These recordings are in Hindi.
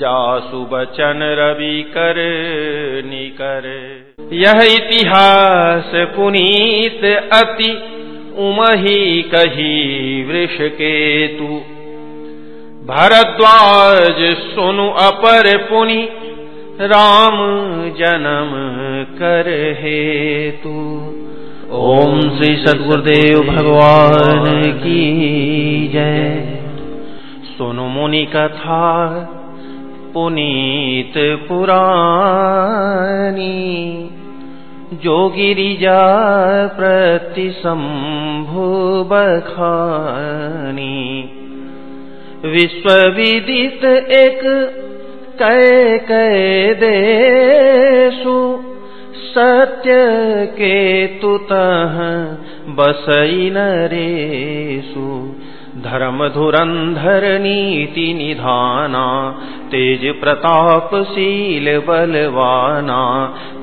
जासु बचन रवि कर निकर। यह इतिहास पुनीत अति उमही कही वृष केतु भरद्वाज सुनु अपर पुनि राम जन्म कर हेतु। ओम श्री सदगुरुदेव भगवान की जय। सुनु मुनि कथा पुनीत पुरानी, जो गिरिजा प्रति बखानी। विश्वविदित एक कै कै देशु, सत्य के तुतः बसई नरेशु। धर्म धुरंधर नीति निधाना तेज प्रतापशील बलवाना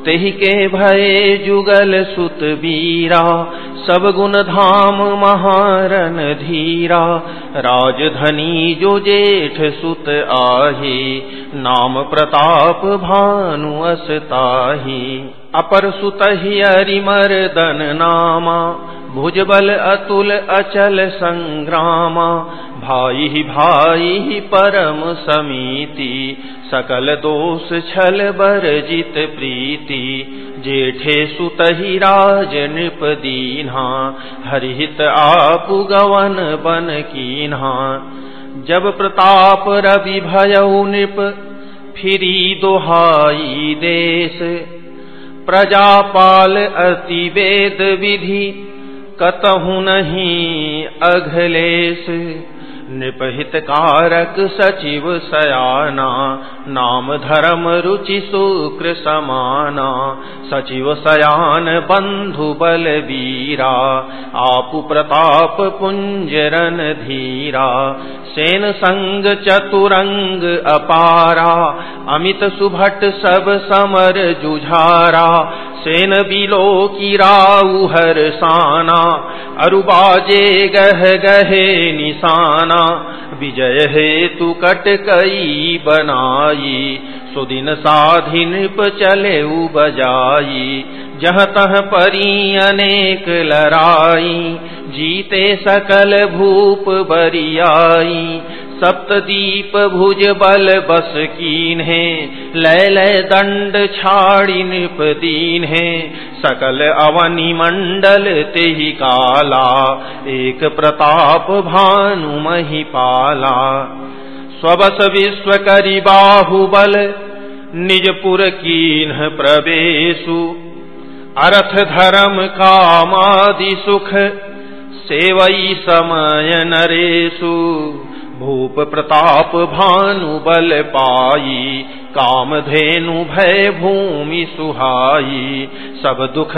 तेहि के भय जुगल सुत बीरा सब गुण धाम महारन धीरा राजधनी जो जेठ सुत आहे नाम प्रताप भानु असताही अपर सुत ही अरिमर्दन नामा भुजबल अतुल अचल संग्रामा, भाई ही भाई ही परम समीति, सकल दोष छल बरजित प्रीति। जेठे सुत ही राज नृप दीन्हा, हरिहित आपु गवन बन कीन्हा। जब प्रताप रवि भयउ नृप, फिरी दोहाई देश। प्रजापाल अति वेद विधि कतहु नहीं अघलेश। निपहित कारक सचिव सयाना, नाम धर्म रुचि शुक्र समाना। सचिव सयान बंधु बल वीरा, आपु प्रताप पुंजरन धीरा। सेन संग चतुरंग अपारा, अमित सुभट सब समर जुझारा। सेन बिलो की राउ हर साना, अरुबाजे गह गहे निशाना, विजय हे तु कट कई बनाई, सुदिन साधि नृप चले बजाई, जह तह परी अनेक लड़ाई, जीते सकल भूप बरियाई सप्तदीप भुज बल बस कीन है, लय लय दंड छाड़ी नृप दीन है। सकल अवनि मंडल ते ही काला, एक प्रताप भानु मही पाला। स्वबस विश्व करी बाहुबल, निजपुर कीन प्रवेशु। अर्थ धर्म कामादि सुख सेवई समय नरेशु। भूप प्रताप भानु बल पाई काम धेनु भय भूमि सुहाई, सब दुख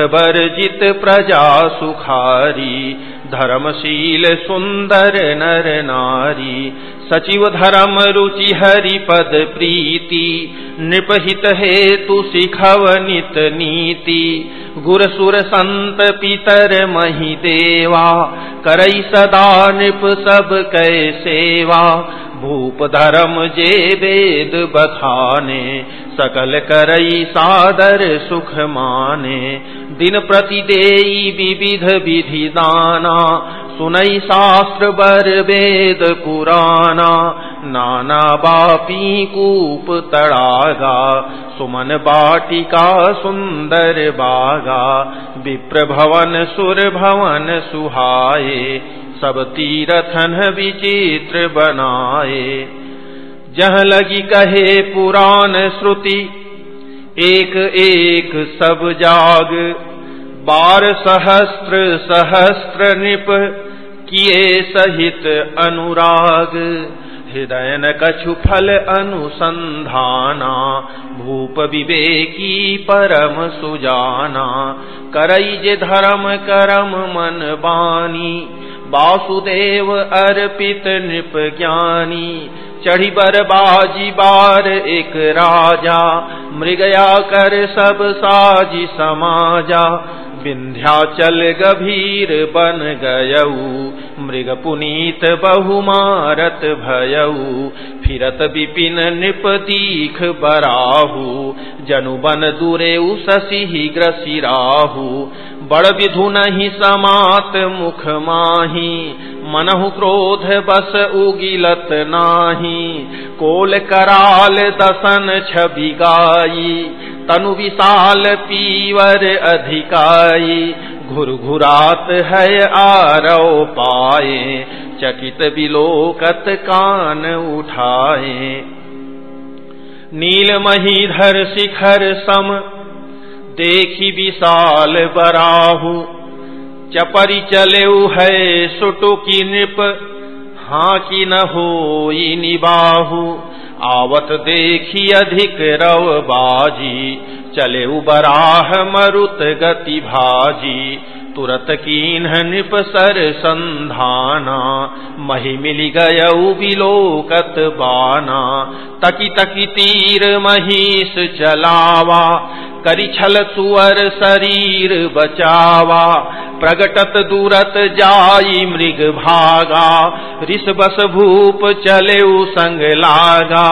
जित प्रजा सुखारी धर्मशील सुंदर नर नारी, सचिव धर्म रुचि हरि पद प्रीति, नृपहित हेतु सिखव नित नीति। गुर सुर संत पितर मही देवा, करई सदा नृप सब कै सेवा। भूप धर्म जे वेद बखाने सकल करई सादर सुख माने। दिन प्रतिदेई विविध विधि दाना, सुनई शास्त्र बर वेद पुराना। नाना बापी कूप तड़ागा, सुमन बाटिका सुंदर बागा। विप्र भवन सुर भवन सुहाए सब तीरथन विचित्र बनाए। जह लगी कहे पुराण श्रुति एक एक सब जाग। बार सहस्त्र सहस्त्र निप किए सहित अनुराग। हृदय न कछु फल अनुसंधाना, भूप विवेकी परम सुजाना। करई जे धर्म करम मन बानी वासुदेव अर्पित नृप ज्ञानी। चढ़ी बर बाजी बार एक राजा। मृगया कर सब साजी समाजा। विंध्या चल गभीर बन गयऊ। मृग पुनीत बहुमारत भयऊ। फिरत विपिन नृप दीख बराहु, जनु बन दूरे शशि ग्रसिराहु बड़ विधु नहीं समात मुख माही, मनहु क्रोध बस उगिलत नाही। कोल कराल दसन छवि गाई, तनु विशाल पीवर अधिकाई। घुर घुरात है आरव पाए, चकित बिलोकत कान उठाए। नील महीधर शिखर सम, देखी विशाल बराहु। चपरी चले है सुटु की नृप हाँ की न हो निबाहू। आवत देखी अधिक रव बाजी चले उबराह मरुत गति भाजी, तुरत कीन नृप सर संधाना, मही मिली गय बिलोकत बाना, तकी तकी तीर महीस चलावा करी छल सुअर शरीर बचावा, प्रगटत दूरत जाई मृग भागा। ऋष बस भूप चले संग लागा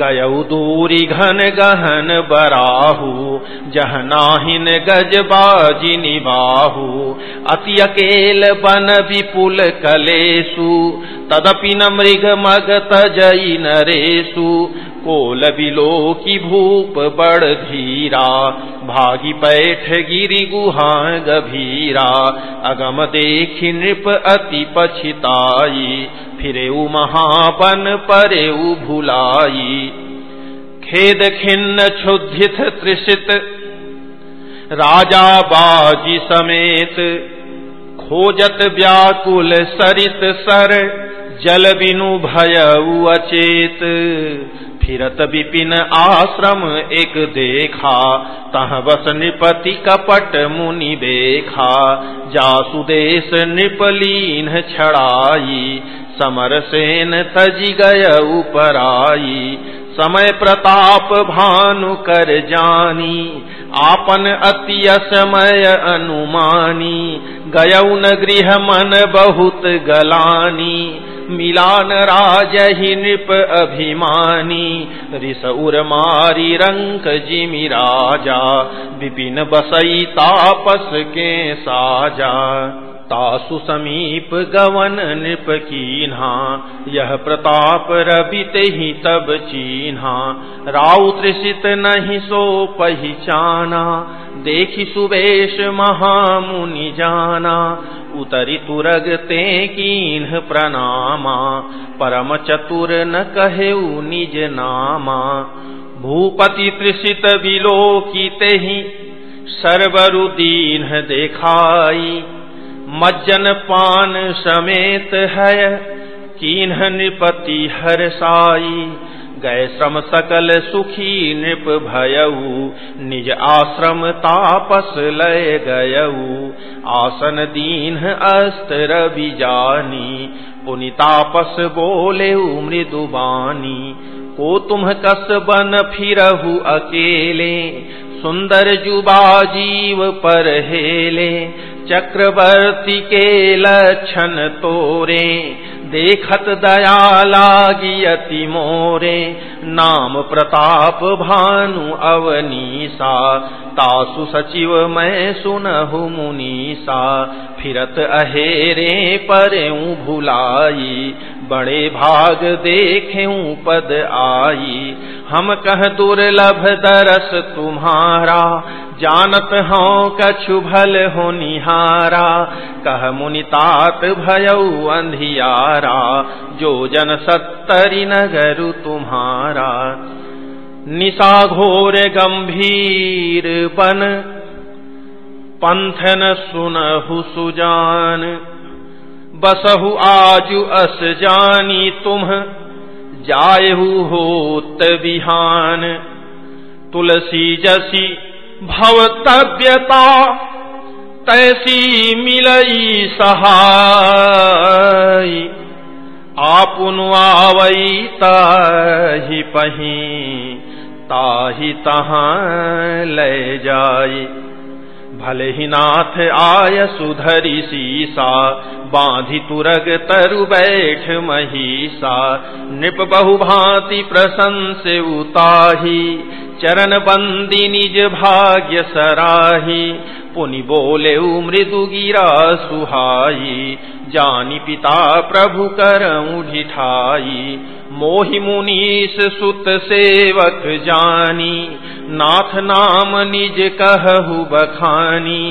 गयऊ दूरी घन गहन बराहू गज बाजी निबाहू। अति अकेल बन विपुल कलेसु, तदपि न मृग मग तजई नरेशु कोल बिलो की भूप बड़ धीरा भागी पैठ गिरी गुहा गभीरा अगम देखी नृप अति पछिताई फिरे महापन परे भुलाई। खेद खिन्न क्षुधित त्रिषित, राजा बाजी समेत, खोजत व्याकुल सरित सर जल बिनु भय अचेत। फिरत विपिन आश्रम एक देखा, तह बस निपति कपट मुनि देखा। जासुदेश निपलीन छड़ाई, समर सेन तजी गय उपराई। समय प्रताप भानु कर जानी, आपन अति समय अनुमानी। गयऊ न गृह मन बहुत गलानी। मिलान राज ही नृप अभिमानी। ऋष उर मारी रंक जिमि राजा। विपिन बसई तापस के साजा। तासु समीप गवन नृप कीन्हा। यह प्रताप रबित ही तब चीन्हा। राउ त्रिषित नहीं सो पहचाना देखी सुवेश महामुनि जाना। उतरी तुरग ते कीन्ह प्रणामा, परम चतुर न कहे निज नामा। भूपति त्रिषित विलोकित ही सर्वरुदीन देखाई। मज्जन पान समेत है कीन्ह निपति हर साई गए श्रम सकल सुखी नृप भयऊ, निज आश्रम तापस लय गयऊ। आसन दीन अस्त रवि जानी पुनि तापस बोले मृदुबानी को तुम कस बन फिरहु अकेले, सुंदर जुबा जीव पर हेले चक्रवर्ती के लक्षण तोरे। देखत दया लागी अति मोरे। नाम प्रताप भानु अवनीसा। तासु सचिव मैं सुनहु मुनीसा। फिरत अहेरे परेऊ भुलाई। बड़े भाग देखे पद आई। हम कह दुर्लभ दरस तुम्हारा। जानत हो कछु भल हो निहारा। कह मुनितात भयऊ अंधियारा। जो जन सत्तरी नगरु तुम्हारा। निशा घोर गंभीर बन, पंथन सुनहु सुजान। बसहु आजु अस जानी तुम, जायहु होत बिहान। तुलसी जसी भवतव्यता तैसी मिलई सहाय। आपुन आवई ताही पही, ताही तहाँ ले जाई। भले ही नाथ आय सुधरी सीसा, बांधी तुरग तरु बैठ महिषा। नृप बहु भांति प्रशंस उताही, चरण बंदी निज भाग्य सराही। पुनि बोले मृदु गिरा सुहाई जानी पिता प्रभु कर ढिठाई मोहि मुनीस सुत सेवक जानी। नाथ नाम निज कहु बखानी।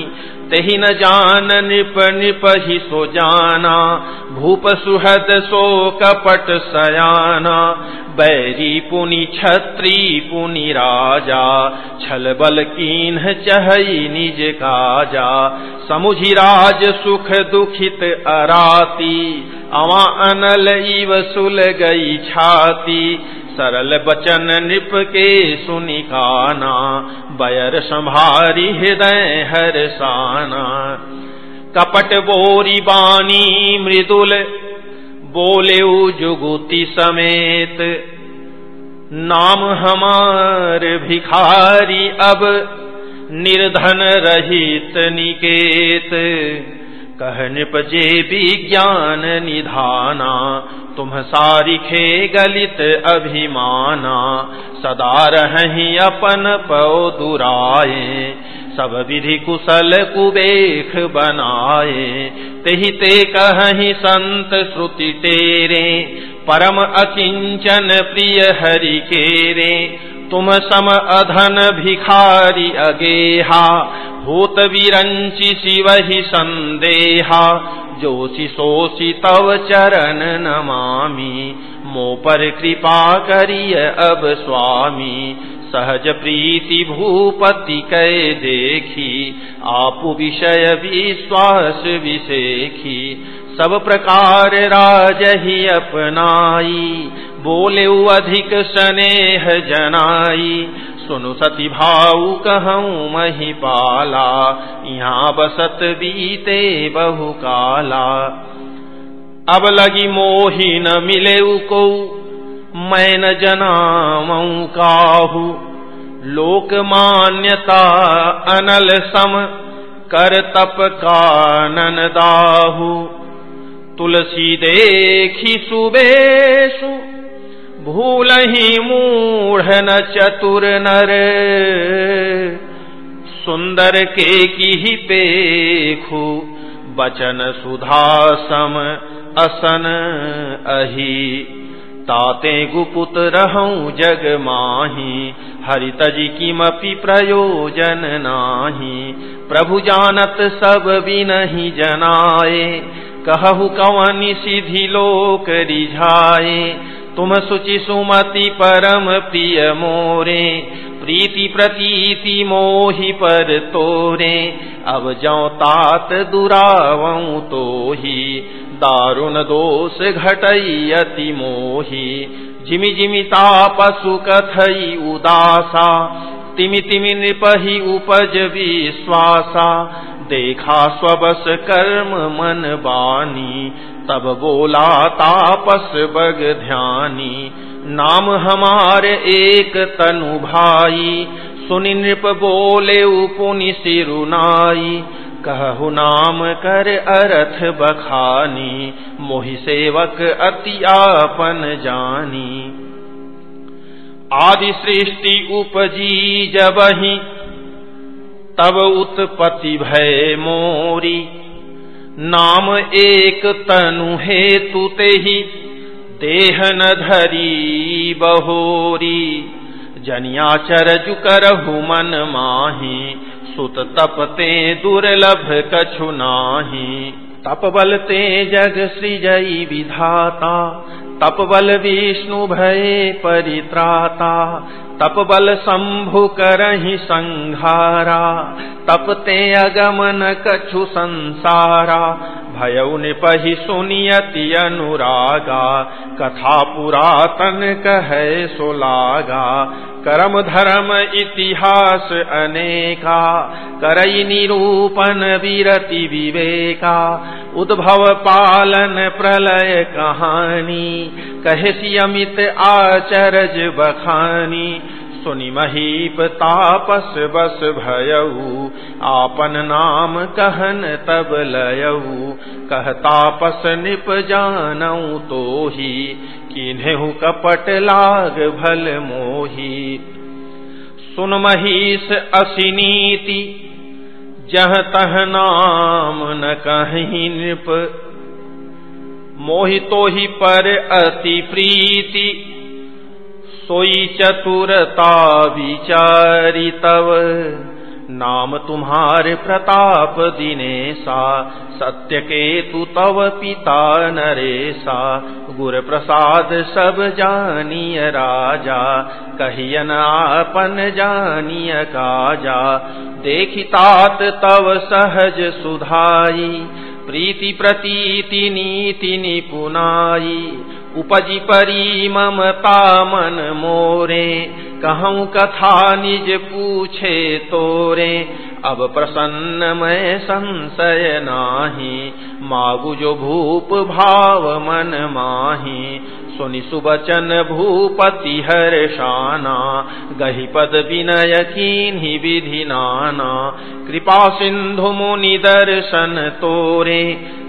तही न जान, निप निप ही सो जाना। भूप सुहद सो कपट सयाना। बैरी पुनि छत्री पुनि राजा। छल बल कीन चहई निज काजा। समुझी राज सुख दुखित अराती। अवा अनल इव सुल गई छाती। सरल बचन निप के सुनिकाना बयर संभारी हृदय हर साना। कपट बोरी बानी मृदुल, बोले जुगुति समेत। नाम हमार भिखारी अब, निर्धन रहित निकेत। कह निपजे विज्ञान निधाना तुम सारिखे गलित अभिमाना, सदा रही अपन पौ दुराए सब विधि कुशल कुबेख बनाए तेहि ते कहि संत श्रुति तेरे परम अकिंचन प्रिय हरि केरे। तुम सम अधन भिखारी अगेहा भूत विरंचि शिव ही संदेहा। जोशी सोशी तव चरण नमामि, मो पर कृपा करिय अब स्वामी। सहज प्रीति भूपति कै देखी, आप विषय विश्वास विशेखी सब प्रकार राज ही अपनाई बोले अधिक स्नेह जनाई। सुनु सती भाऊ कहूँ मही पाला यहाँ बसत बीते बहु काला अब लगी मोही न मिले को, मैं न जनाऊ काहू। लोक मान्यता अनल सम, कर तप कानन दाहू। तुलसी देखी सुबेशु भूल ही मूढ़ न चतुर नर। सुंदर के की ही पेखु बचन सुधा सम असन अही। ताते गुपुत रहूँ जग माही हरितज किमपि प्रयोजन नाही। प्रभु जानत सब भी नहीं जनाए, कहु कवनि सिधि लोक रिझाए। तुम सुचि सुमति परम प्रिय मोरे, प्रीति प्रतीति मोहि पर तोरे। अब जौ तात दुरावऊ तो ही दारुण दोष घटई अति मोही। जिमि जिमि तापसु कथई उदासा, तिमि तिमि नृपहि उपज विश्वासा। देखा स्वबस कर्म मन बानी तब बोला, तापस बग ध्यानी, नाम हमारे एक तनु भाई। सुनि नृप बोले उपुनि सिरुनाई, कहु नाम कर अरथ बखानी, मोहि सेवक अति आपन जानी। आदि सृष्टि उपजी जबही, तब उत्पत्ति भय मोरी। नाम एक तनु हेतु ते ही देह न धरी बहोरी। जनियाचर जु करहु मन माही, सुत तपते दुर्लभ कछु नाही। तप बलते जग सृजई विधाता तप बल विष्णु भय परित्राता तपबल शंभु करही संघारा तपते अगमन कछु संसारा भयउ निपहि सुनियति अनुरागा। कथा पुरातन कहे सुलागा करम धर्म इतिहास अनेका। करई निरूपण विरति विवेका। उद्भव पालन प्रलय कहानी। कहसी अमित आचरज बखानी। सुनि महीप तापस बस भयऊ आपन नाम कहन तब लयऊ कह तापस निप जानऊ तो ही किन्हु कपट लाग भल मोही। सुन महीस असिनीति जह तह नाम न कहीं नृप। मोहितो ही पर अति प्रीति। सोई चतुरता विचारी तव। नाम तुम्हारे प्रताप दिनेशा सत्य के तु तव पिता नरेशा। गुर प्रसाद सब जानिय राजा, कहियन आपन जानिय काजा। देखितात तव सहज सुधाई, प्रीति प्रतीति नीति निपुनाई उपजी परी ममता मन मोरे। कहूँ कथा निज पूछे तोरे। अब प्रसन्न मैं संशय नाही। मागु जो भूप भाव मन माही। सुनि सुबचन भूपति हर्षाना गही पद विनय ही विधि नाना। कृपा सिंधु मुनि दर्शन तोरे।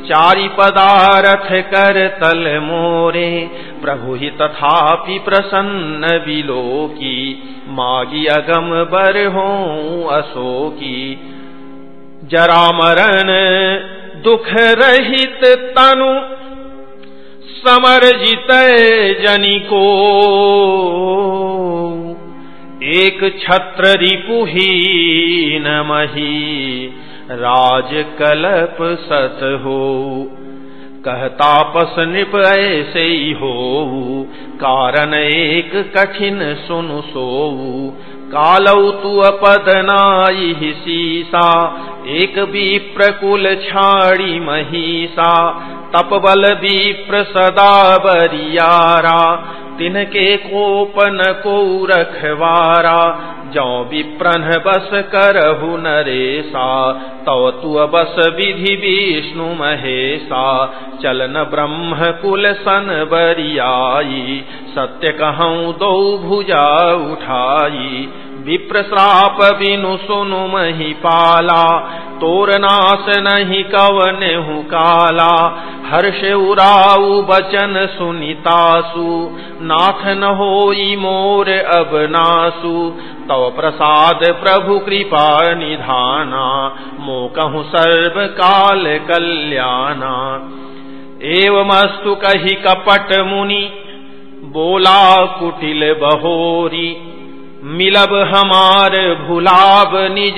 चारि पदारथ कर तल मोरे, प्रभु ही तथापि प्रसन्न विलोकी। मागी अगम बर हो अशोकी जरा मरण दुख रहित तनु, समर्जित जनी को एक छत्र रिपुहीन मही राज कलप सत हो। कहतापस निप ऐसे ही हो। कारण एक कठिन सुनु सोऊ। कालौ तु अपदनाई सीसा। एक भी प्रकुल छाड़ी महिषा तपबल विप्र प्रसदा बरियारा। तिनके कोपन को रखवारा जौ विप्रन बस करहु नरेसा तव तु बस विधि विष्णु महेशा। चलन ब्रह्म कुल सन बरियाई, सत्य कहूँ दो भुजा उठाई। विप्र श्राप बिनु सुनु मही पाला तोर नाश नहीं कवन हूँ काला। हर्ष उराऊ बचन सुनितासु नाथ न हो मोर अब नासु तव प्रसाद प्रभु कृपा निधाना मो कहु सर्व काल कल्याणा। एवमस्तु कही कपट मुनि, बोला कुटिल बहोरी। मिलब हमार भुलाब निज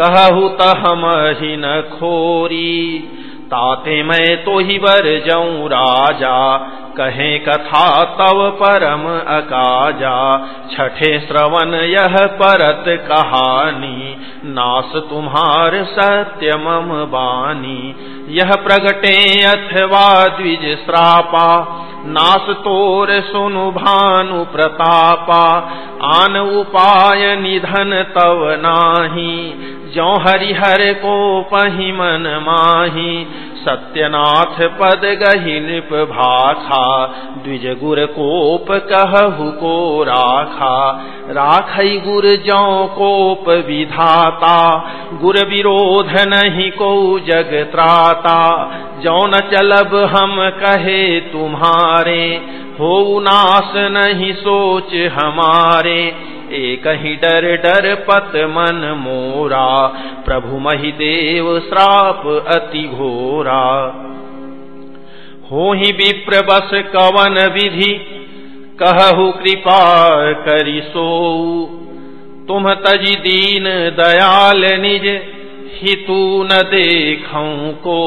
कहु त हम ही न खोरी। ताते मैं तो ही बर जाऊँ राजा। कहे कथा तव परम अकाजा। छठे श्रवण यह परत कहानी। नास तुम्हार सत्य मम बानी। यह प्रगटे अथवा द्विज श्रापा। नास तोर सुनु भानु प्रतापा। आन उपाय निधन तव नाही। जो हरिहर को पही मन माही, सत्यनाथ पद गही नृप भाखा द्विज गुर कोप कहु को राखा। राखई गुर जो कोप विधाता, गुर विरोध नहीं को जग त्राता। जो न चलब हम कहे तुम्हारे हो नाश नहीं सोच हमारे। एक ही डर डर पत मन मोरा। प्रभु मही देव श्राप अति घोरा। हो ही विप्र बस कवन विधि, कहु कृपा करी सो तुम तजी दीन दयाल निज, हितु न देखूँ को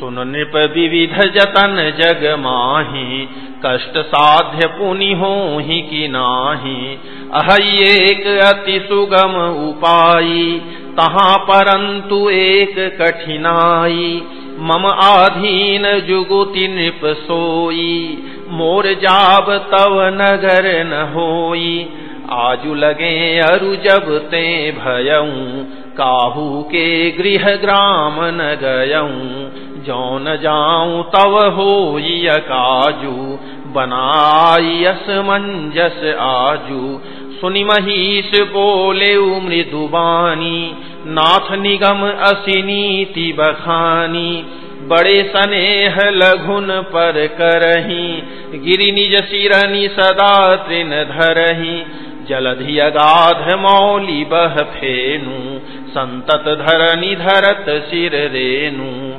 सुन नृप विविध जतन जग माही, कष्ट साध्य पुनि हो ही कि नाही। अह एक अति सुगम उपायी, तहाँ परंतु एक कठिनाई। मम आधीन जुगुति नृप सोई, मोर जाब तव नगर न होई। आजु लगे अरु जब ते भयऊ, काहू के गृह ग्राम न गयऊ। जौन जाऊँ तव हो काजू बनाई मंजस आजू। सुनि महीश बोले मृदुबानी नाथ निगम असिनीति बखानी। बड़े सनेह लघुन पर करही, गिरि निज सिरनी सदा तृण धरही। जलधि अगाध मौली बह फेनु, संतत धरनी धरत सिर रेनु।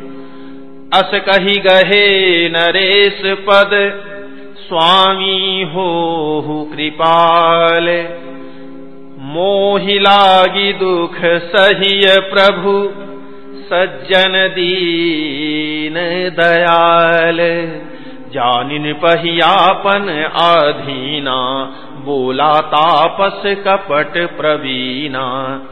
अस कही गहे नरेश पद, स्वामी हो कृपाल। मोहि लागी दुख सहिय प्रभु, सज्जन दीन दयाल। जानिन पहियापन आधीना, बोला तापस कपट प्रवीणा।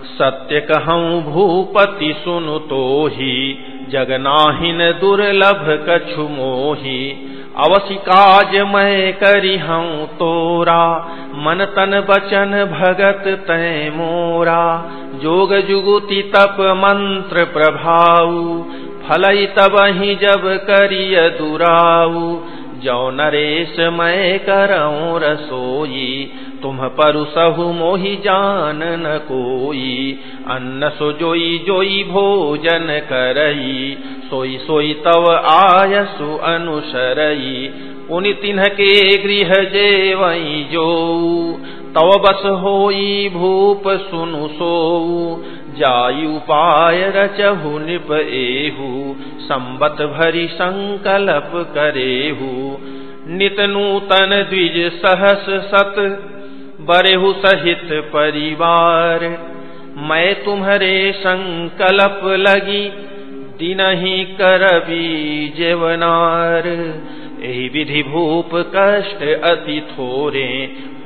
सत्य कहूँ भूपति सुनु तो ही जगनाहिन दुर्लभ कछु मोही। अवसि काज मैं हूँ तोरा। मन तन बचन भगत तय मोरा। जोग जुगुति तप मंत्र प्रभाऊ। फलई तब ही जब करिय दुराऊ। जौ नरेश मैं करऊं रसोई। तुम परु सहु मोहि जान न कोई। अन्न सो जोई जोई भोजन करई। सोई सोई तव आयसु अनुसरई। उनि तिन्ह के गृह जेवई जो। तव बस होई भूप सुनु सोऊ जायु उपाय रचहु निप एहु। संबत भरी संकल्प करेहु। नित नूतन द्विज सहस सत। बरेहु सहित परिवार। मैं तुम्हारे संकल्प लगी, दिन ही करबी जेवनार। यही विधि भूप कष्ट अति थोरे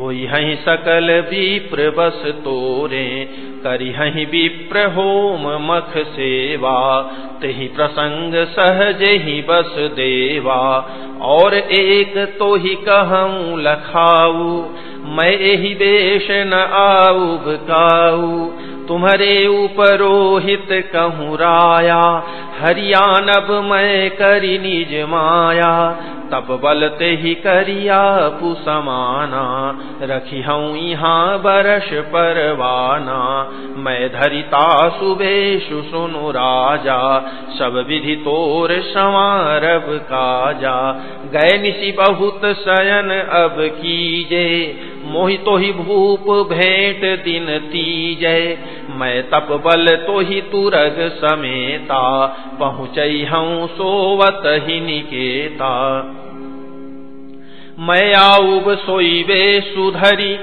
हही सकल विप्र बस तोरे करी हही विप्र होम मख सेवा। तेहि प्रसंग सहज ही बस देवा। और एक तो ही कहूँ लखाऊ, मैं यही बेश न आऊ काऊ। तुम्हारे उपरोहित कहूँ राया हरियाणब मैं करी निज माया। तप बलते ही करिया पुसमाना रखी हूँ यहाँ बरस परवाना। मैं धरिता सुबेशु सुनु राजा, सब विधि तोर संवारब काजा। गए निशी बहुत शयन अब कीजे मोहि तो ही भूप भेंट दिन तीजे। मैं तप बल तो ही तुरग समेता। पहुँच हूँ सोवत ही निकेता। मैं आऊब सोई सोईबे सुधरी,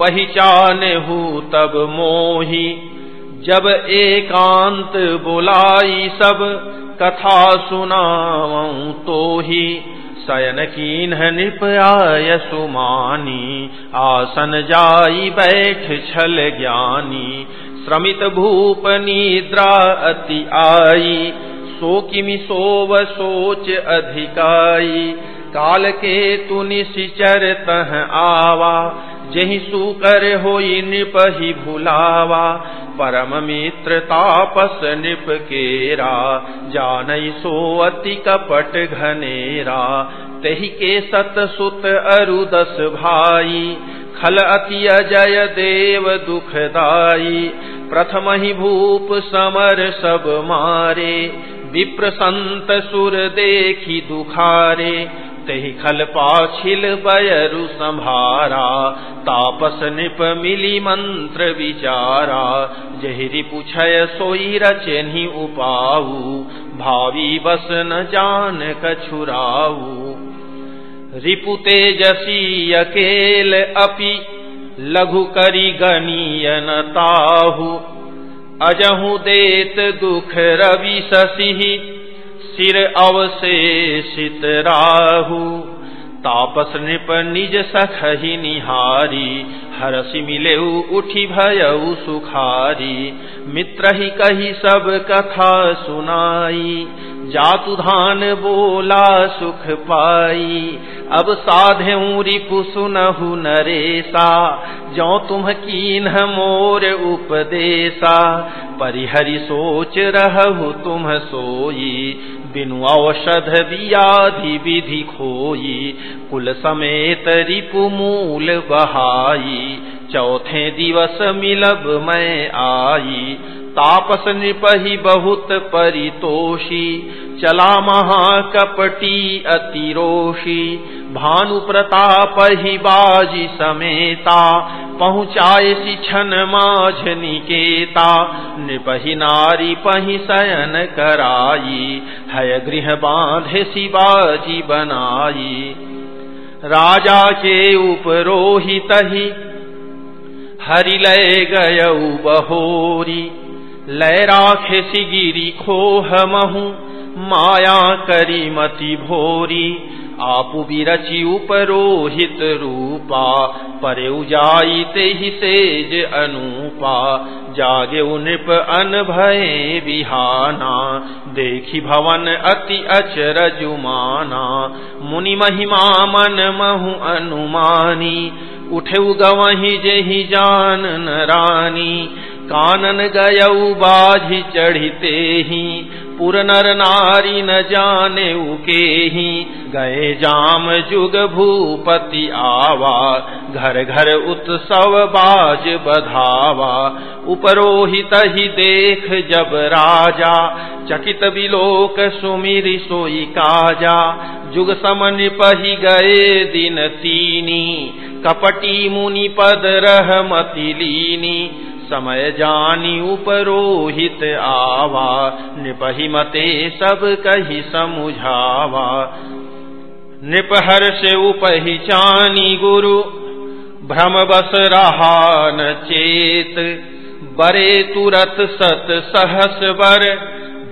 पहचान हूँ तब मोही। जब एकांत बुलाई सब, कथा सुनाऊं तो ही शयन कीन निप आय सुमानी, आसन जाई बैठ छल ज्ञानी। श्रमित भूप निद्रा अति आई, सो किमि सोव सोच अधिकाई। काल के तु निश्चर तह आवा जही सुकर हो नृप ही भुलावा, परम मित्र तापस नृप केरा जान सो अति कपट घनेरा। तही के सत सुत अरु दस भाई, खल अति अजय देव दुखदाई। प्रथम ही भूप समर सब मारे विप्र संत सुर देखी दुखारे। ही खल पाछिल बयरु संभारा, तापस निप मिली मंत्र विचारा। जहरी पुछय सोई रचनि उपाऊ, भावी बस न जान कछुराऊ रिपु तेजसी अकेल अपि, लघु करी गनीयन ताहु। अजहु देत दुख रवि ससी सिर अवशेषित राहु। तापस नृप निज सखहि निहारी, हरसि मिले उठी भयऊ सुखारी। मित्र ही कही सब कथा सुनाई, जातु धान बोला सुख पाई। अब साधे रिपु सुनहु नरेसा जो तुम कीन मोर उपदेशा। परिहरि सोच रहु तुम सोई बिनु औषध दियाधि विधि खोई, कुल समेत रिपु मूल बहाई। चौथे दिवस मिलब मैं आई, तापस निपही बहुत परितोषी। चला महाकपटी अतिरोषी भानु प्रताप ही बाजी समेता, पहुँचाए छन माझ निकेता। निपही नारी पही शयन कराई, हय गृह बांधे शिवाजी बनाई। राजा के उपरोहित ही, हरि लय गय बहोरी लय राखे सिगिरी खोह महू, माया करी मति भोरी। आपु बिरचि उपरोहित रूपा पर उजाई ते ही सेज अनुपा, जागे नृप अन भय बिहाना देखी भवन अति अचरजुमाना, मुनि महिमा मन महु अनुमानी उठे गवही जेहि जान रानी कानन गयऊ बाझी चढ़ते ही पुर नर नारी न जाने उके ही। गए जाम जुग भूपति आवा। घर घर उत्सव बाज बधावा। उपरोहित ही देख जब राजा। चकित बिलोक सुमिर सोई काजा। जुग समन पही गए दिन तीनी। कपटी मुनि पद रह मति लीनी। समय जानी उपरोहित आवा निपहि मते सब कही समुझावा। निपहर से उपहिचानी गुरु, भ्रम बस रहा न चेत। बरे तुरत सत सहस बर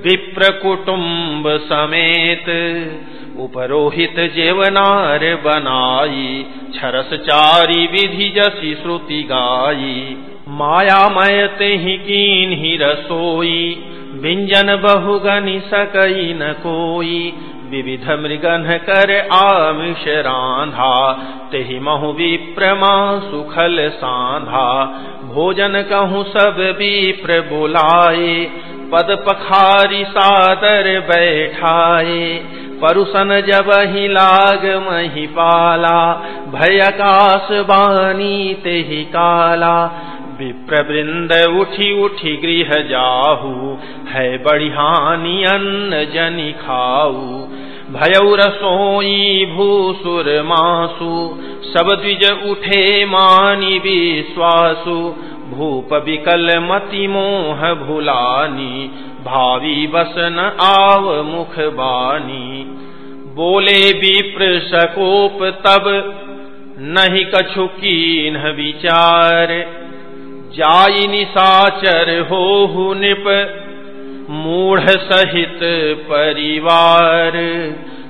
विप्र कुटुम्ब समेत। उपरोहित जेवनार बनाई, छरस चारी विधि जसी श्रुति गाई। मायामय ही कीन ही रसोई व्यंजन बहुगनि सकई न कोई। विविध मृगन कर आमिष राधा, तेहि महु विप्रमा सुखल साधा। भोजन कहूँ सब विप्र बुलाए, पद पखारी सादर बैठाए। परुसन जब ही लाग मही पाला भयकाश बानी ते ही काला। विप्र वृंद उठी उठी गृह जाहू। है बड़ी हानि अन्न जनि खाऊ। भयऊ रसोई भूसुर मासु। सब द्विज उठे मानी विश्वासु। भूप विकल मति मोह भुलानी। भावी बसन आव मुख बानी। बोले विप्र सकोप तब, नहीं कछु कीन विचार। जाई निशाचर हो निप, मूढ़ सहित परिवार।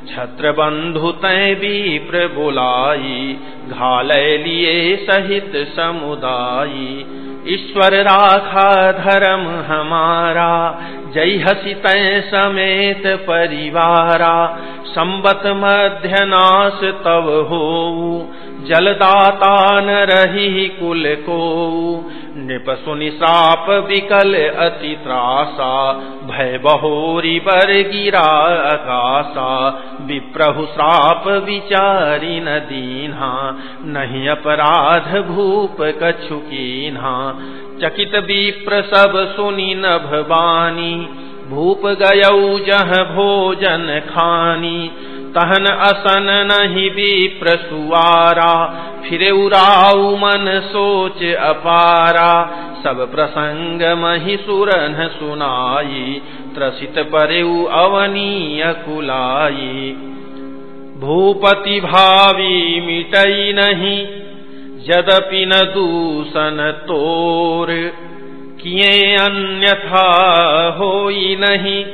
छत्र बंधु तय भी प्रबुलाई घालय लिए सहित समुदायी। ईश्वर राखा धर्म हमारा जय हसी तय समेत परिवारा, संबत मध्य नाश तब हो जलदाता न रही कुल को। नृप सुनि साप विकल अति त्रासा, भय बहोरी बर गिरा अकाशा विप्रभु साप विचारी न दीन्हा, नहीं अपराध भूप कछु कीन्हा। चकित विप्र सब सुनी न भवानी भूप गयऊ जह भोजन खानी। तहन असन नहीं भी प्रसुआरा फिर उराऊ मन सोच अपारा। सब प्रसंग मही सुरन सुनाई त्रसित परेऊ अवनीय कुलाई भूपति भावी मिटई नहीं यद्यपि न दूषण तोर किए अन्यथा होई नहीं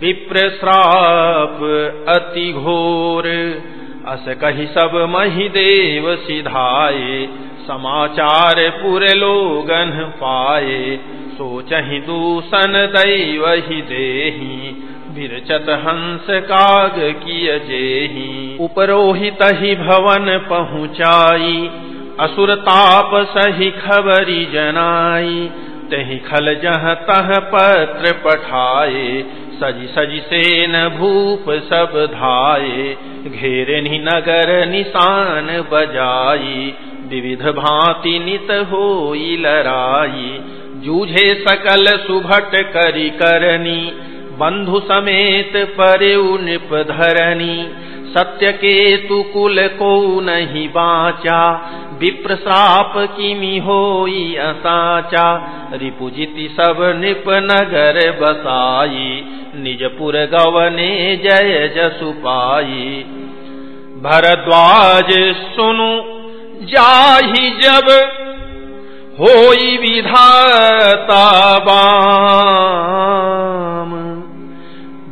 विप्र श्राप अति घोर। अस कही सब मही देव सिधाए समाचार पुर लोगन पाए सोचहि दूषण दैव ही देही, विरचत हंस काग किय जेही। उपरोहित ही भवन पहुँचाई असुर ताप सही खबरी जनाई, तही खल जह तह पत्र पठाए, सजी सजी सेन भूप सब धाये घेरे नि नगर निशान बजाई विविध भांति नित हो लराई जूझे सकल सुभट करी करनी, बंधु समेत परे निप धरनी सत्य के तु कुल को नहीं बाचा विप्र श्राप किमि होई असाचा रिपुजिति सब निप नगर बसाई निजपुर गवने जय जसु पाई भरद्वाज सुनु, जाहि जब, होई विधाता बाम।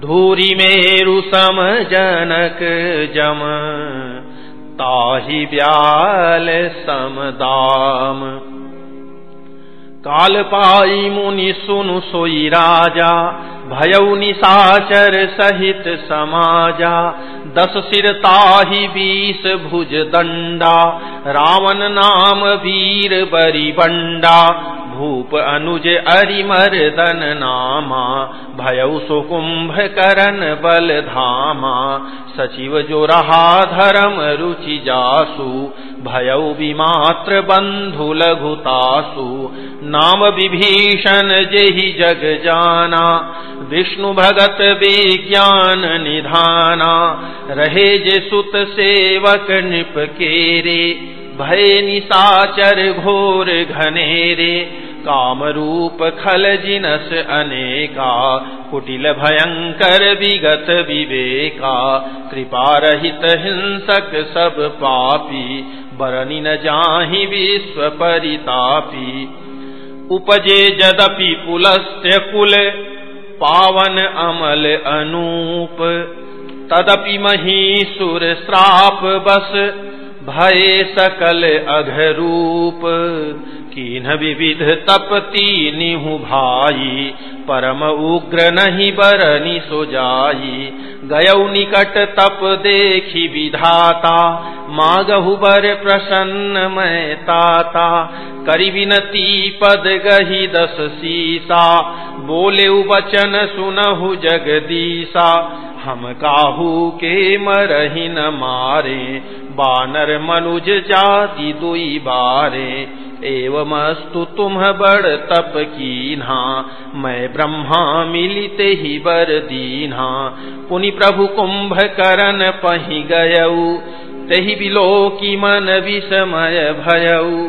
धूरी मेरु सम जनक जम ताहि ब्याल समदाम काल पाई मुनि सुनु सोई राजा भयउ निशाचर सहित समाजा। दस सिर ताहि बीस भुज दंडा। रावण नाम वीर बरी बंडा। भूप अनुज अरिमर्दन नामा। भयउ सुकुंभ करन बल धामा। सचिव जो रहा धर्म रुचि जासु। भयउ विमात्र बंधु लघुतासु नाम विभीषण जेहि जग जाना विष्णु भगत विज्ञान निधाना, रहे जे सुत सेवक निप केरे, भय निसाचर घोर घनेरे काम रूप खल जिनस अनेका, कुटिल भयंकर विगत विवेका कृपा रहित हिंसक सब पापी बरनी न जाहि विश्व परितापी। उपजे जदपि पुलस्त्य कुल, पावन अमल अनूप। तदपि सुर श्राप बस, भय सकल अघरूप कीन विविध तपती निहु भाई, परम उग्र नहीं बरनी सो गयऊ निकट तप देखी विधाता, मागहु बर प्रसन्न मैं ताता। करी विनती पद गही दस सीसा, बोले वचन सुनहु जगदीसा। हम काहू के मरही न मारे, बानर मनुज जाति दुई बारे। एवमस्तु तुम बड़ तप कीन्हा, मैं ब्रह्मा मिलिते ही बर दीन्हा। पुनि प्रभु कुंभ करन पही गयऊ तही बिलो की मन विषमय भयऊ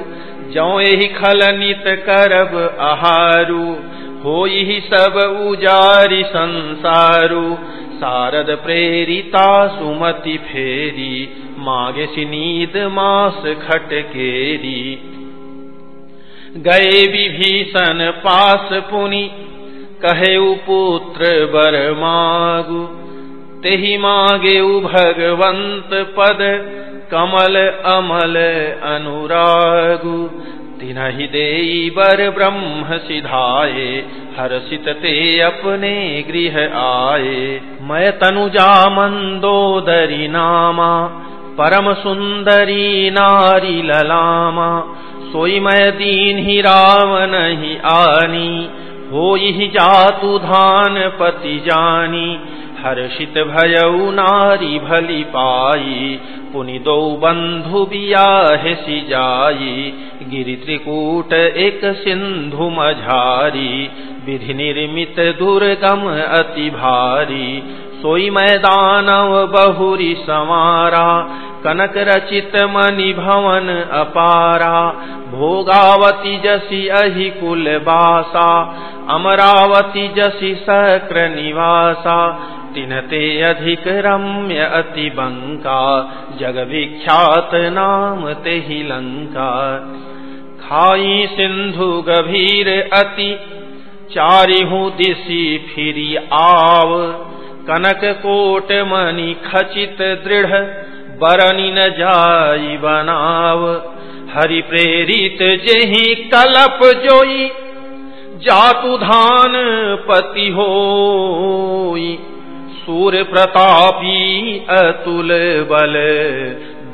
जो यही खलनित करब आहारू हो ही सब उजारी संसारू। सारद प्रेरिता सुमति फेरी मागे सिनीद मास खटकेरी गए विभीषण पास पुनि। कहे पुत्र, बर मागु। तेहि मागे भगवंत पद। कमल, अमल, अनुरागु। तिन्हि दे बर ब्रह्म सिधाए हर्षित ते अपने गृह आए मैं तनुजा मंदोदरी नामा। परम सुंदरी नारी ललामा। सोई मैं दीन ही राम नहीं आनी हो ही जातु धान पति जानी। हर्षित भयऊ नारी भली पाई, पुनि दो बंधु बियाह सी जाई गिरि त्रिकूट एक सिंधु मझारी, विधि निर्मित दुर्गम अति भारी। सोई मैदानव बहुरी समारा कनक रचित मणि भवन अपारा। भोगावती जसी अहि कुल बासा, अमरावती जसी सक्र निवासा। तिनते अधिक रम्य अति बंका, जग विख्यात नाम ते लंका। खाई सिंधु गभीर अति, चारिहू दिशी फिरी आव। कनक कोट मणि खचित दृढ़, बरनी न जाई बनाव। हरि प्रेरित जेहि कलप जोई, जातु धान पति हो सूर प्रतापी अतुल बल,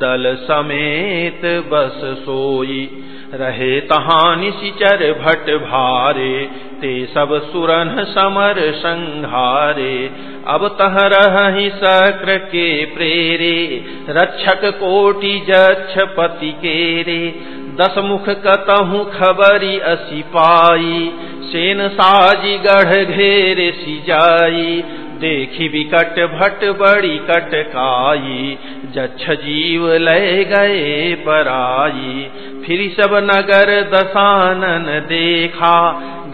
दल समेत बस सोई। रहे तहानि सिचर भट भारे, ते सब सुरन समर संहारे। अब तह रही सक्र के प्रेरे, रक्षक कोटि जक्ष पति के रे दस मुख कतहु खबरी असी पाई सेन साजी गढ़ घेरे सिजाई। देखी विकट भट बड़ी कटकाई जच्छ जीव लय गए पराई। फिर सब नगर दसानन देखा,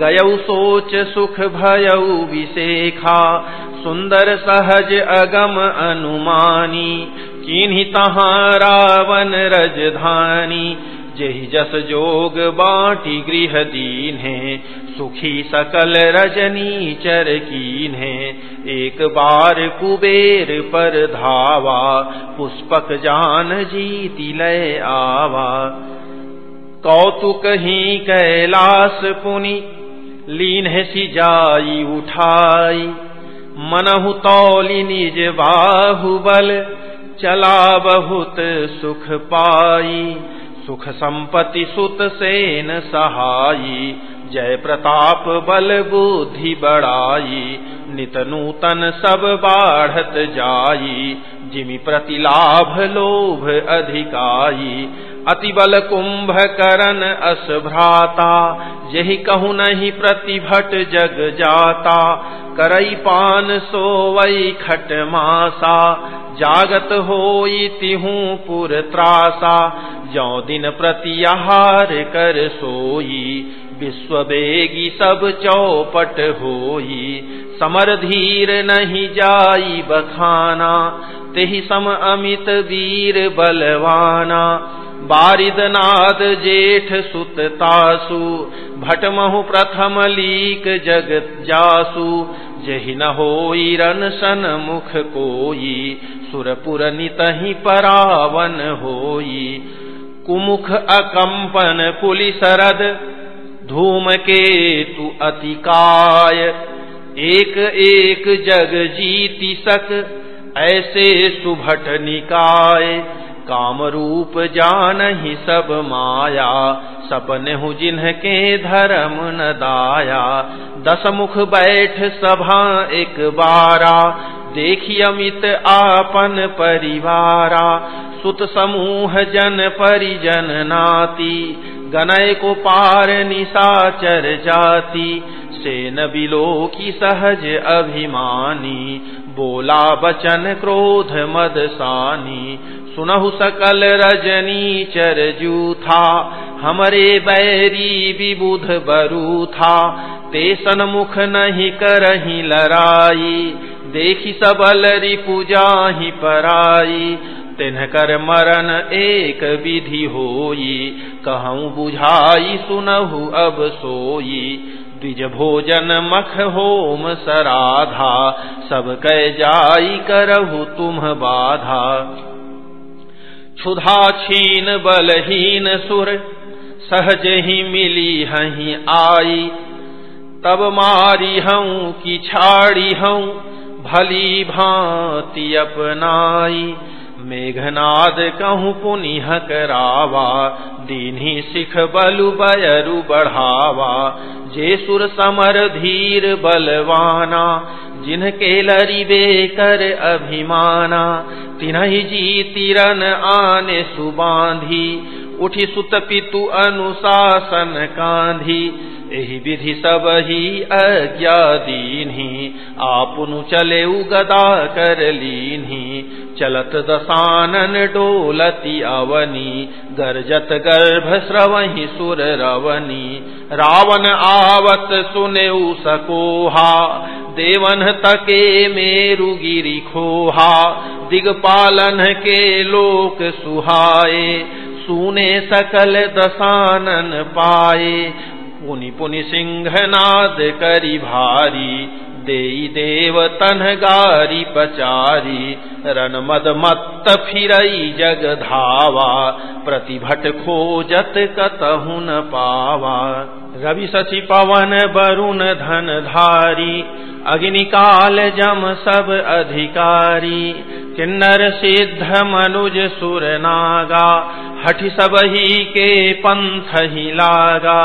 गयऊ सोच सुख भयऊ विशेखा। सुंदर सहज अगम अनुमानी किन्ही तहाँ रावण रजधानी। जही जस जोग बाटी गृह दीन है सुखी सकल रजनी चर कीन है एक बार कुबेर पर धावा, पुष्पक जान जीति लय आवा। कौतुक ही कैलाश पुनि लीन है सिजाई उठाई। मनहु तौली निज बाहुबल चला बहुत सुख पाई। सुख संपत्ति सुत सेन सहाई जय प्रताप बल बुद्धि बढ़ाई नित नूतन सब बाढ़त जाई। जिमि प्रतिलाभ लोभ अधिकाई। अति बल कुंभ करन अस भ्राता यही कहु नहीं प्रतिभट जग जाता। करई पान सोवई खट मासा, जागत हो तिहू पुर त्रासा। जौ दिन प्रति आहार कर सोई विश्व बेगी सब चौपट होई। समर धीर नहीं जाई बखाना, तेहि सम अमित वीर बलवाना। बारिदनाद जेठ सुत तासु भटमहु प्रथम लीक जगत जासु। जहि न हो रन सन मुख कोई, सुरपुर नितहि परावन होई। कुमुख अकंपन कुली सरद, धूम के तु अतिकाय। एक एक जग जीति सक, ऐसे सुभट निकाय। काम रूप जान ही सब माया, सपन हूँ जिन्हके धर्म न दाया। दस मुख बैठ सभा एक बारा, देखी अमित आपन परिवारा। सुत समूह जन परिजन नाती, गनय को पार निशाचर जाति। सेन बिलो की सहज अभिमानी, बोला बचन क्रोध मदसानी सुनहु सकल रजनी चर था हमरे बैरी विबुध बरू था ते सनमुख नहीं करही लराई देखी सबल रिपुजा ही पराई तिन्ह कर मरण एक विधि होई, कहूँ बुझाई सुनहु अब सोई, द्विज भोजन मख होम सराधा, सब कह जाई करहु तुम बाधा। क्षुधा छीन बलहीन सुर, सहज ही मिली हहीं आई। तब मारी हूँ की छाड़ी हूँ भली भांति अपनाई। मेघनाद कहूँ पुनिह करावा, दीन्ही सिख बलु बयरु बढ़ावा। जे सुर समर धीर बलवाना जिनके लरिबे कर अभिमाना। तिन्ह जी तिरन आने सुबांधी उठी सुत पितु अनुशासन कांधी। एहि विधि सब ही अज्ञा दीन्ही। आपुनु चले गदा कर लीन्ही। चलत दसानन डोलती अवनी। गर्जत गर्भ स्रवही सुर रवनी। रावण आवत सुने सकोहा। देवन तके मेरु गिरी खोहा। दिगपालन के लोक सुहाए। सुने सकल दसानन पाए। पुनि पुनि सिंहनाद करी भारी। देई देव तन गारी पचारी रन मद मत्त फिरई जग धावा, प्रतिभट खोजत कतहु न पावा। रवि शशि पवन वरुण धन धारी, अग्निकाल जम सब अधिकारी। किन्नर सिद्ध मनुज सुर नागा, हठ सब ही के पंथ ही लागा।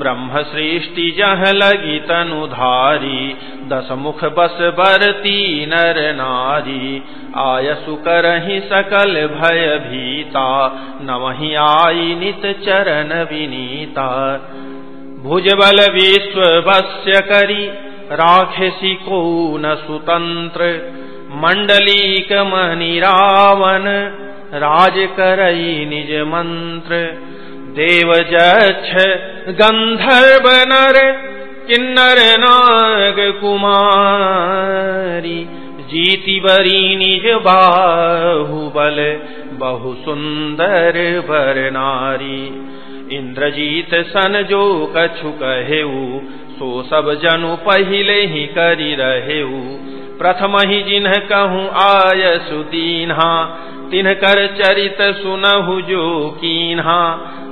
ब्रह्म सृष्टि जह लगी तनुधारी दस मुख बस बरती नर नारी। आयसु करही सकल भय भीता नवही आई नित चरण विनीता। भुजबल विश्व वश्य करी राखसी को न सुतंत्र मंडलीक मणि रावण, राज करई निज मंत्र। देव जक्ष गंधर्व नर किन्नर नाग कुमारी जीति बरी निज बाहुबल बहु सुंदर बर नारी। इंद्रजीत सन जो कछु कहेऊ, सो सब जनु पहले ही करी रहेऊ। प्रथम ही जिन्ह कहूँ आय सुदीन्हा तिन्ह कर चरित सुनहु जो कीन्हा।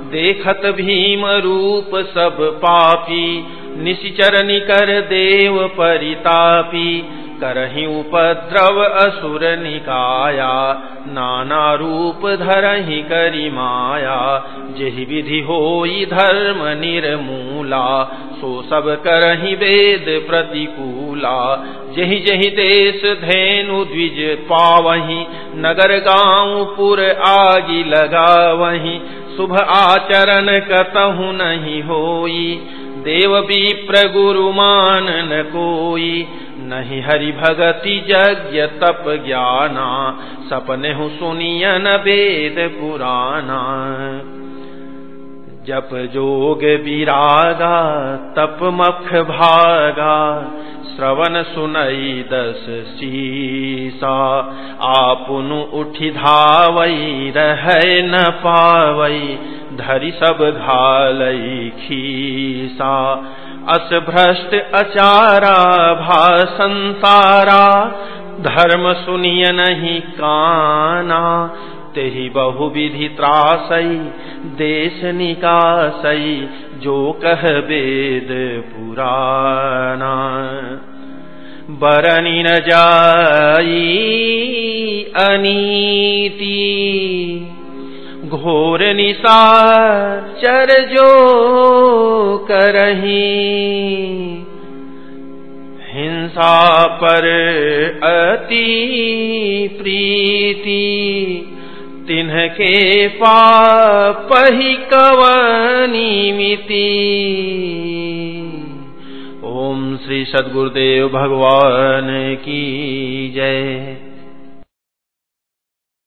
देखत भीम रूप सब पापी निशिचर निकर देव परितापी। करही उपद्रव असुर निकाया, नाना रूप धरही करी माया। जही विधि होई धर्म निर्मूला, सो सब करही वेद प्रतिकूला। जही जही देश धेनु द्विज पावही, नगर गाँव पुर आगी लगावही शुभ आचरण कतहु नहीं होई। देव भी प्रगुरु मान न कोई। नहीं हरि भगति यज्ञ तप ज्ञाना। सपने हु सुनियन वेद पुराना। जप जोग विरागा तप मख भागा, श्रवण सुनई दस सीसा, आपुनु उठि धावई, रह न पावई, धरि सब घालई खीसा। अस भ्रष्ट अचारा, भा संसारा धर्म सुनिय नहीं काना। तेहि बहुविधि त्रासई, देश निकासई, जो कह वेद पुराना। बरनी न जाई अनीति, घोर निशा चर जो करही। हिंसा पर अति प्रीति तिन्हके पाप ही कवनी मिति। ओम श्री सदगुरुदेव भगवान की जय।